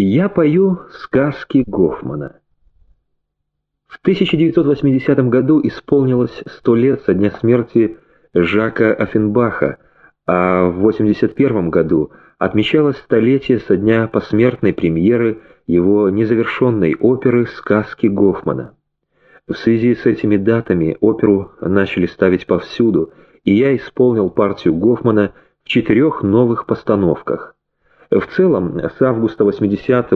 Я пою сказки Гофмана. В 1980 году исполнилось сто лет со дня смерти Жака Оффенбаха, а в 1981 году отмечалось столетие со дня посмертной премьеры его незавершенной оперы «Сказки Гофмана». В связи с этими датами оперу начали ставить повсюду, и я исполнил партию Гофмана в четырех новых постановках – в целом, с августа 80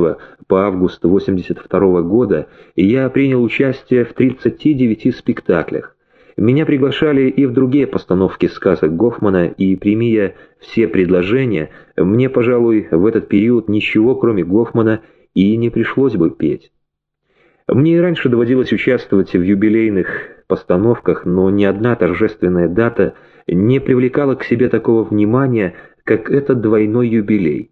по август 82 года я принял участие в 39 спектаклях. Меня приглашали и в другие постановки сказок Гофмана, и, примия все предложения, мне, пожалуй, в этот период ничего, кроме Гофмана, и не пришлось бы петь. Мне и раньше доводилось участвовать в юбилейных постановках, но ни одна торжественная дата не привлекала к себе такого внимания, как этот двойной юбилей.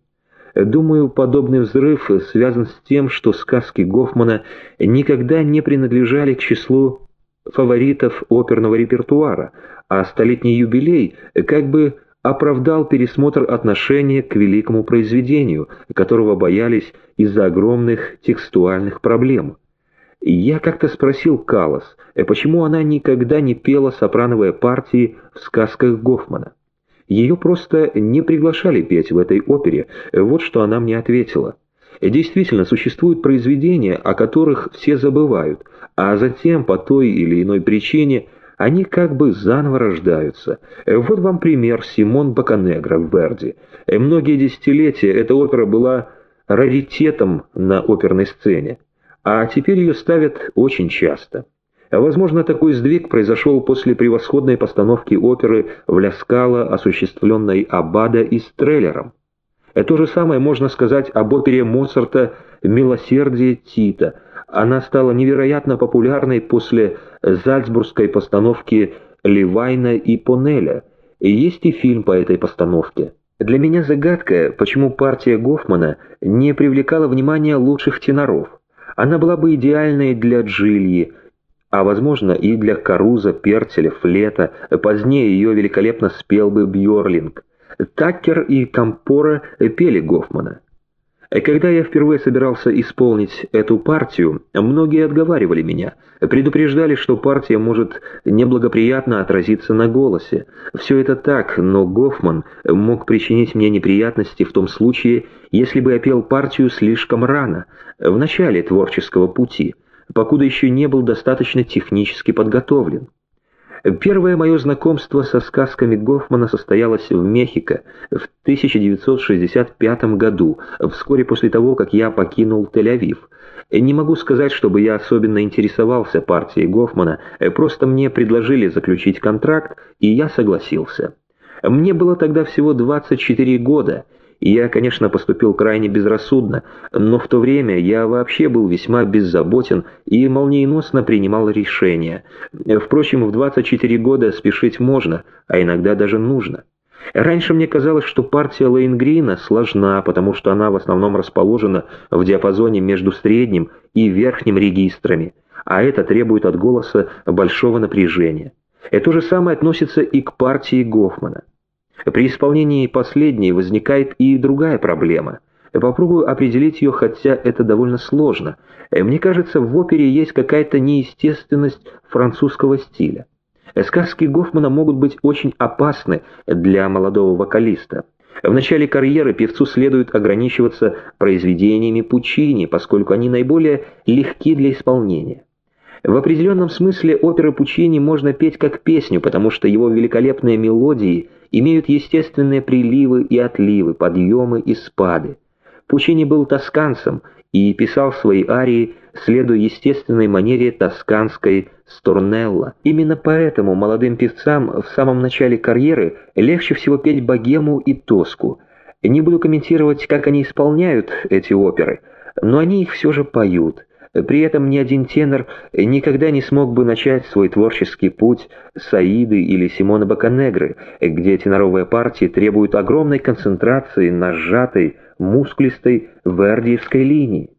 Думаю, подобный взрыв связан с тем, что сказки Гофмана никогда не принадлежали к числу фаворитов оперного репертуара, а столетний юбилей как бы оправдал пересмотр отношения к великому произведению, которого боялись из-за огромных текстуальных проблем. Я как-то спросил Калас, почему она никогда не пела сопрановые партии в сказках Гофмана. Ее просто не приглашали петь в этой опере, вот что она мне ответила. Действительно, существуют произведения, о которых все забывают, а затем, по той или иной причине, они как бы заново рождаются. Вот вам пример Симон Баканегра в Верди. Многие десятилетия эта опера была раритетом на оперной сцене, а теперь ее ставят очень часто. Возможно, такой сдвиг произошел после превосходной постановки оперы в Ляскало, осуществленной Аббада и Стреллером. То же самое можно сказать об опере Моцарта «Милосердие Тита». Она стала невероятно популярной после зальцбургской постановки Ливайна и Понеля. Есть и фильм по этой постановке. Для меня загадка, почему партия Гофмана не привлекала внимания лучших теноров. Она была бы идеальной для Джильи, а, возможно, и для Каруза, Перцеля, Флета. Позднее ее великолепно спел бы Бьорлинг. Таккер и Кампора пели Гофмана. Когда я впервые собирался исполнить эту партию, многие отговаривали меня, предупреждали, что партия может неблагоприятно отразиться на голосе. Все это так, но Гофман мог причинить мне неприятности в том случае, если бы я пел партию слишком рано, в начале творческого пути покуда еще не был достаточно технически подготовлен. Первое мое знакомство со сказками Гофмана состоялось в Мехико в 1965 году, вскоре после того, как я покинул Тель-Авив. Не могу сказать, чтобы я особенно интересовался партией Гофмана, просто мне предложили заключить контракт, и я согласился. Мне было тогда всего 24 года, я, конечно, поступил крайне безрассудно, но в то время я вообще был весьма беззаботен и молниеносно принимал решения. Впрочем, в 24 года спешить можно, а иногда даже нужно. Раньше мне казалось, что партия Лейнгрина сложна, потому что она в основном расположена в диапазоне между средним и верхним регистрами, а это требует от голоса большого напряжения. Это то же самое относится и к партии Гофмана. При исполнении последней возникает и другая проблема. Попробую определить ее, хотя это довольно сложно. Мне кажется, в опере есть какая-то неестественность французского стиля. Сказки Гофмана могут быть очень опасны для молодого вокалиста. В начале карьеры певцу следует ограничиваться произведениями Пучини, поскольку они наиболее легки для исполнения. В определенном смысле оперы Пучини можно петь как песню, потому что его великолепные мелодии имеют естественные приливы и отливы, подъемы и спады. Пучини был тосканцем и писал свои арии, следуя естественной манере тосканской Сторнелла. Именно поэтому молодым певцам в самом начале карьеры легче всего петь богему и тоску. Не буду комментировать, как они исполняют эти оперы, но они их все же поют – при этом ни один тенор никогда не смог бы начать свой творческий путь с Аиды или Симона Баканегры, где теноровые партии требуют огромной концентрации на сжатой, мускулистой вердиевской линии.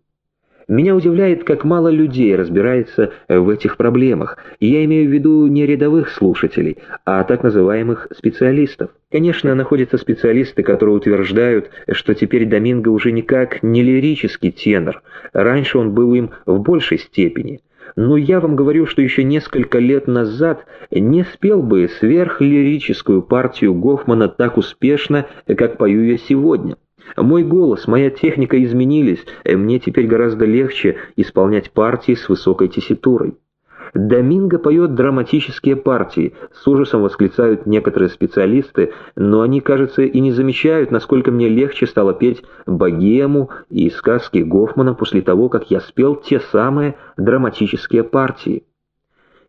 Меня удивляет, как мало людей разбирается в этих проблемах, я имею в виду не рядовых слушателей, а так называемых специалистов. Конечно, находятся специалисты, которые утверждают, что теперь Доминго уже никак не лирический тенор, раньше он был им в большей степени. Но я вам говорю, что еще несколько лет назад не спел бы сверхлирическую партию Гофмана так успешно, как пою я сегодня. Мой голос, моя техника изменились, и мне теперь гораздо легче исполнять партии с высокой тесситурой. Доминго поет драматические партии, с ужасом восклицают некоторые специалисты, но они, кажется, и не замечают, насколько мне легче стало петь богему и сказки Гофмана после того, как я спел те самые драматические партии.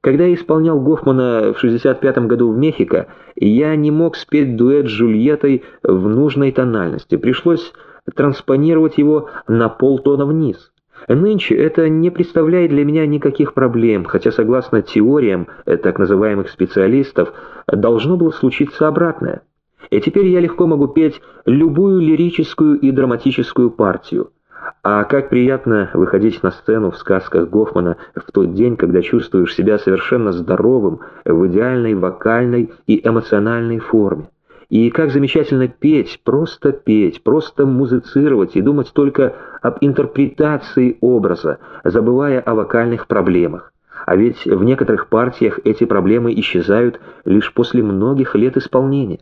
Когда я исполнял Гофмана в 65 году в Мехико, я не мог спеть дуэт с Джульеттой в нужной тональности. Пришлось транспонировать его на полтона вниз. Нынче это не представляет для меня никаких проблем, хотя, согласно теориям так называемых специалистов, должно было случиться обратное. И теперь я легко могу петь любую лирическую и драматическую партию. А как приятно выходить на сцену в сказках Гофмана в тот день, когда чувствуешь себя совершенно здоровым, в идеальной вокальной и эмоциональной форме. И как замечательно петь, просто петь, просто музицировать и думать только об интерпретации образа, забывая о вокальных проблемах. А ведь в некоторых партиях эти проблемы исчезают лишь после многих лет исполнения.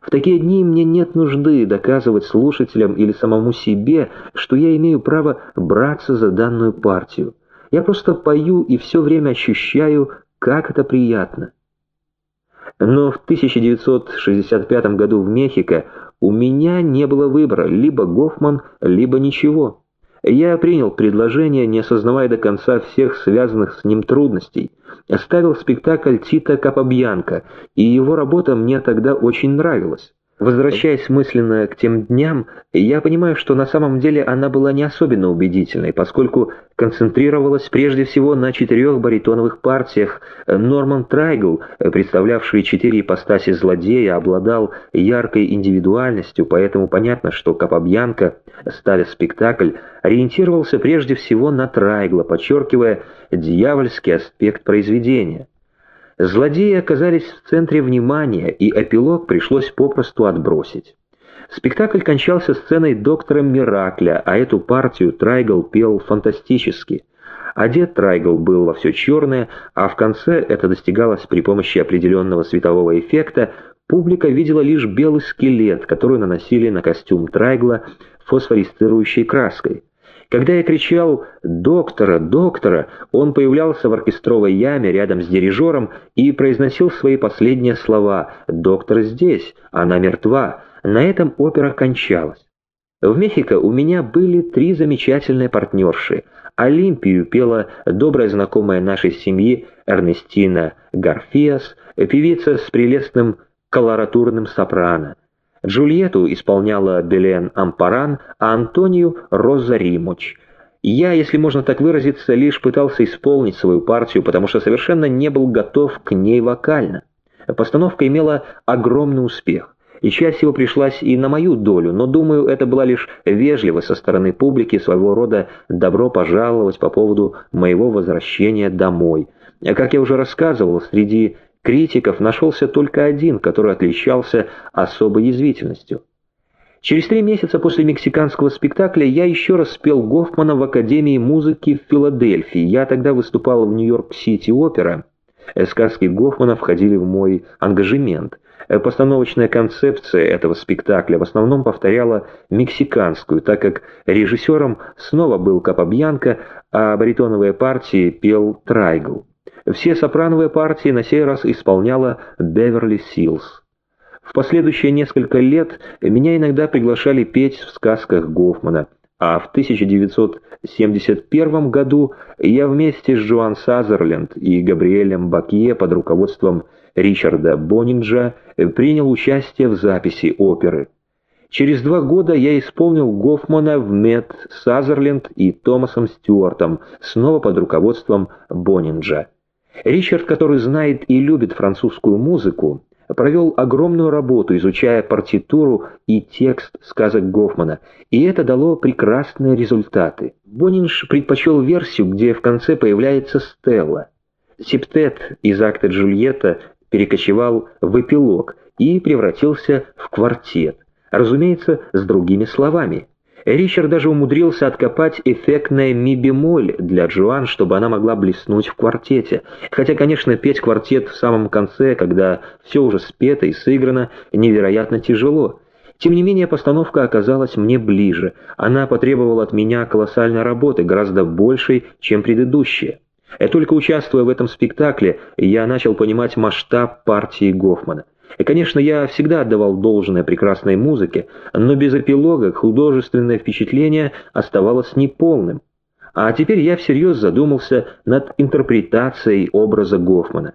В такие дни мне нет нужды доказывать слушателям или самому себе, что я имею право браться за данную партию. Я просто пою и все время ощущаю, как это приятно. Но в 1965 году в Мехико у меня не было выбора, либо Гофман, либо ничего. Я принял предложение, не осознавая до конца всех связанных с ним трудностей. Ставил спектакль Тита Капабьянка, и его работа мне тогда очень нравилась. Возвращаясь мысленно к тем дням, я понимаю, что на самом деле она была не особенно убедительной, поскольку концентрировалась прежде всего на четырех баритоновых партиях. Норман Трайгл, представлявший четыре ипостаси злодея, обладал яркой индивидуальностью, поэтому понятно, что Капабьянка, ставя спектакль, ориентировался прежде всего на Трайгла, подчеркивая дьявольский аспект произведения. Злодеи оказались в центре внимания, и эпилог пришлось попросту отбросить. Спектакль кончался сценой доктора Миракля, а эту партию Трайгл пел фантастически. Одет Трайгл был во все черное, а в конце это достигалось при помощи определенного светового эффекта, публика видела лишь белый скелет, который наносили на костюм Трайгла фосфорицирующей краской. Когда я кричал «Доктора! Доктора!», он появлялся в оркестровой яме рядом с дирижером и произносил свои последние слова «Доктор здесь! Она мертва!». На этом опера кончалась. В Мехико у меня были три замечательные партнерши. Олимпию пела добрая знакомая нашей семьи Эрнестина Гарфиас, певица с прелестным колоратурным сопрано. Джульетту исполняла Белен Ампаран, а Антонию — Роза Римуч. Я, если можно так выразиться, лишь пытался исполнить свою партию, потому что совершенно не был готов к ней вокально. Постановка имела огромный успех, и часть его пришлась и на мою долю, но, думаю, это была лишь вежливость со стороны публики, своего рода добро пожаловать по поводу моего возвращения домой. Как я уже рассказывал, среди критиков нашелся только один, который отличался особой язвительностью. Через три месяца после мексиканского спектакля я еще раз спел Гофмана в Академии музыки в Филадельфии. Я тогда выступал в Нью-Йорк-Сити опера. Сказки Гофмана входили в мой ангажемент. Постановочная концепция этого спектакля в основном повторяла мексиканскую, так как режиссером снова был Капабьянко, а баритоновые партии пел Трайгл. Все сопрановые партии на сей раз исполняла Беверли Силс. В последующие несколько лет меня иногда приглашали петь в сказках Гофмана, а в 1971 году я вместе с Джоан Сазерленд и Габриэлем Бакье под руководством Ричарда Бонинджа принял участие в записи оперы. Через два года я исполнил Гофмана в Мед Сазерленд и Томасом Стюартом, снова под руководством Бонинджа. Ричард, который знает и любит французскую музыку, провел огромную работу, изучая партитуру и текст сказок Гофмана, и это дало прекрасные результаты. Бонинш предпочел версию, где в конце появляется Стелла. Септет из акта Джульетта перекочевал в эпилог и превратился в квартет, разумеется, с другими словами. Ричард даже умудрился откопать эффектное ми-бемоль для Джоан, чтобы она могла блеснуть в квартете. Хотя, конечно, петь квартет в самом конце, когда все уже спето и сыграно, невероятно тяжело. Тем не менее, постановка оказалась мне ближе. Она потребовала от меня колоссальной работы, гораздо большей, чем предыдущая. И только участвуя в этом спектакле, я начал понимать масштаб партии Гофмана. Конечно, я всегда отдавал должное прекрасной музыке, но без эпилога художественное впечатление оставалось неполным. А теперь я всерьез задумался над интерпретацией образа Гофмана.